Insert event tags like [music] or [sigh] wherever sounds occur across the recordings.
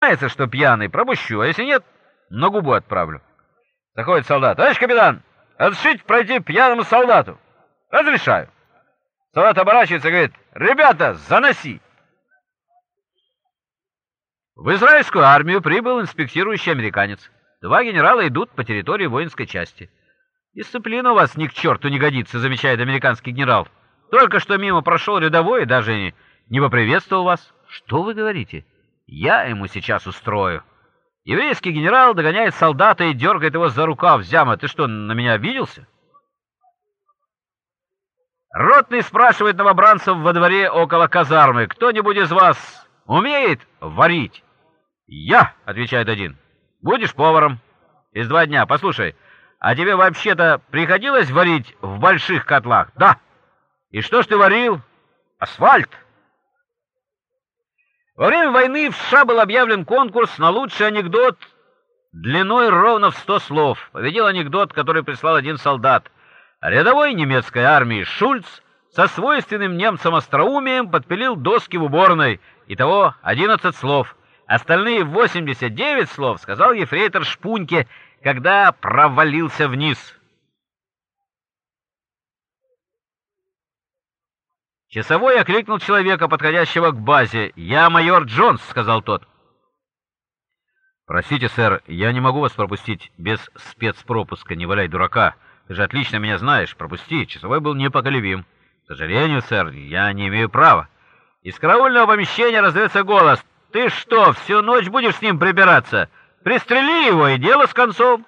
признается, что пьяный, пропущу, а если нет, на губу отправлю. Заходит солдат. Товарищ капитан, разрешите пройти пьяному солдату? Разрешаю. Солдат оборачивается и говорит, ребята, заноси. В израильскую армию прибыл инспектирующий американец. Два генерала идут по территории воинской части. «Дисциплина у вас ни к черту не годится», — замечает американский генерал. «Только что мимо прошел рядовой и даже не поприветствовал вас». «Что вы говорите? Я ему сейчас устрою». Еврейский генерал догоняет солдата и дергает его за рукав. «Зяма, ты что, на меня обиделся?» Ротный спрашивает новобранцев во дворе около казармы. «Кто-нибудь из вас умеет варить?» «Я», — отвечает один. «Будешь поваром?» «Из два дня. Послушай, а тебе вообще-то приходилось варить в больших котлах?» «Да». «И что ж ты варил?» «Асфальт». Во время войны в США был объявлен конкурс на лучший анекдот длиной ровно в сто слов. Победил анекдот, который прислал один солдат. Рядовой немецкой армии Шульц со свойственным немцам остроумием подпилил доски в уборной. Итого 11 слов. Остальные 89 слов сказал ефрейтор Шпуньке, когда провалился вниз. Часовой окликнул человека, подходящего к базе. «Я майор Джонс», — сказал тот. «Простите, сэр, я не могу вас пропустить без спецпропуска, не валяй дурака. Ты же отлично меня знаешь. Пропусти». Часовой был непоколебим. «К сожалению, сэр, я не имею права». Из караульного помещения раздается голос. «Ты что, всю ночь будешь с ним прибираться? Пристрели его, и дело с концом».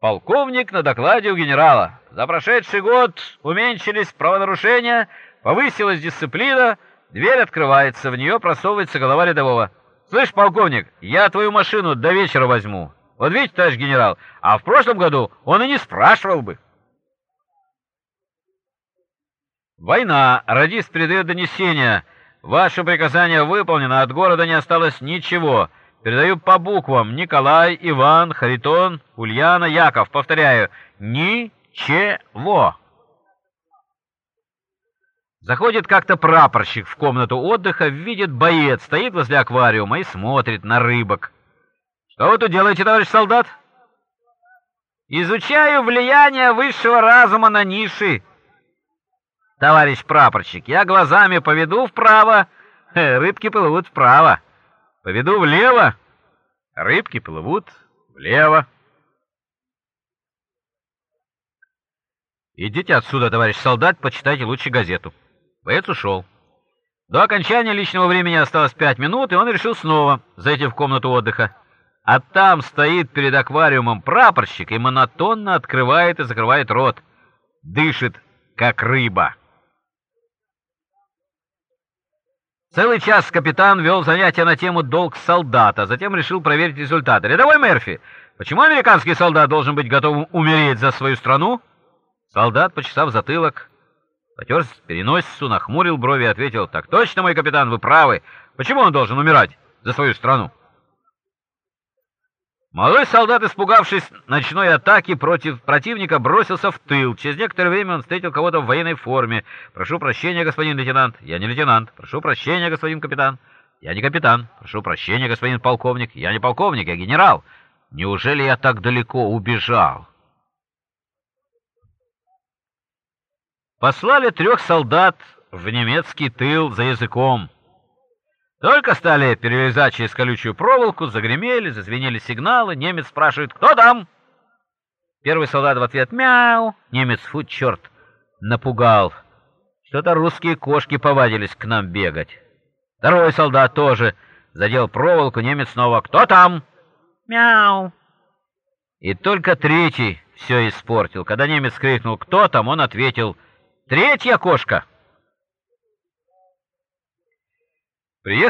Полковник на докладе у генерала. За прошедший год уменьшились правонарушения, повысилась дисциплина, дверь открывается, в нее просовывается голова рядового. «Слышь, полковник, я твою машину до вечера возьму. Вот видите, товарищ генерал, а в прошлом году он и не спрашивал бы». Война. Радист передает донесение. Ваше приказание выполнено, от города не осталось ничего. Передаю по буквам. Николай, Иван, Харитон, Ульяна, Яков. Повторяю, ничего. Заходит как-то прапорщик в комнату отдыха, видит боец, стоит возле аквариума и смотрит на рыбок. Что вы тут делаете, товарищ солдат? Изучаю влияние высшего разума на ниши. Товарищ прапорщик, я глазами поведу вправо, [laughs] рыбки плывут вправо. Поведу влево, рыбки плывут влево. Идите отсюда, товарищ солдат, почитайте лучше газету. Боец ушел. До окончания личного времени осталось пять минут, и он решил снова зайти в комнату отдыха. А там стоит перед аквариумом прапорщик и монотонно открывает и закрывает рот. Дышит, как рыба. Целый час капитан вел занятия на тему «Долг солдата», затем решил проверить результаты. «Рядовой Мерфи, почему американский солдат должен быть готовым умереть за свою страну?» Солдат, почесав затылок, потер переносицу, нахмурил брови и ответил, «Так точно, мой капитан, вы правы. Почему он должен умирать за свою страну?» Молодой солдат, испугавшись ночной атаки против противника, бросился в тыл. Через некоторое время он встретил кого-то в военной форме. «Прошу прощения, господин лейтенант». «Я не лейтенант». «Прошу прощения, господин капитан». «Я не капитан». «Прошу прощения, господин полковник». «Я не полковник, я генерал». «Неужели я так далеко убежал?» Послали трех солдат в немецкий тыл за языком. Только стали перелезать через колючую проволоку, загремели, зазвенели сигналы. Немец спрашивает «Кто там?» Первый солдат в ответ «Мяу!» Немец, фу, черт, напугал. Что-то русские кошки повадились к нам бегать. Второй солдат тоже задел проволоку, немец снова «Кто там?» «Мяу!» И только третий все испортил. Когда немец крикнул «Кто там?», он ответил «Третья кошка!» Приехал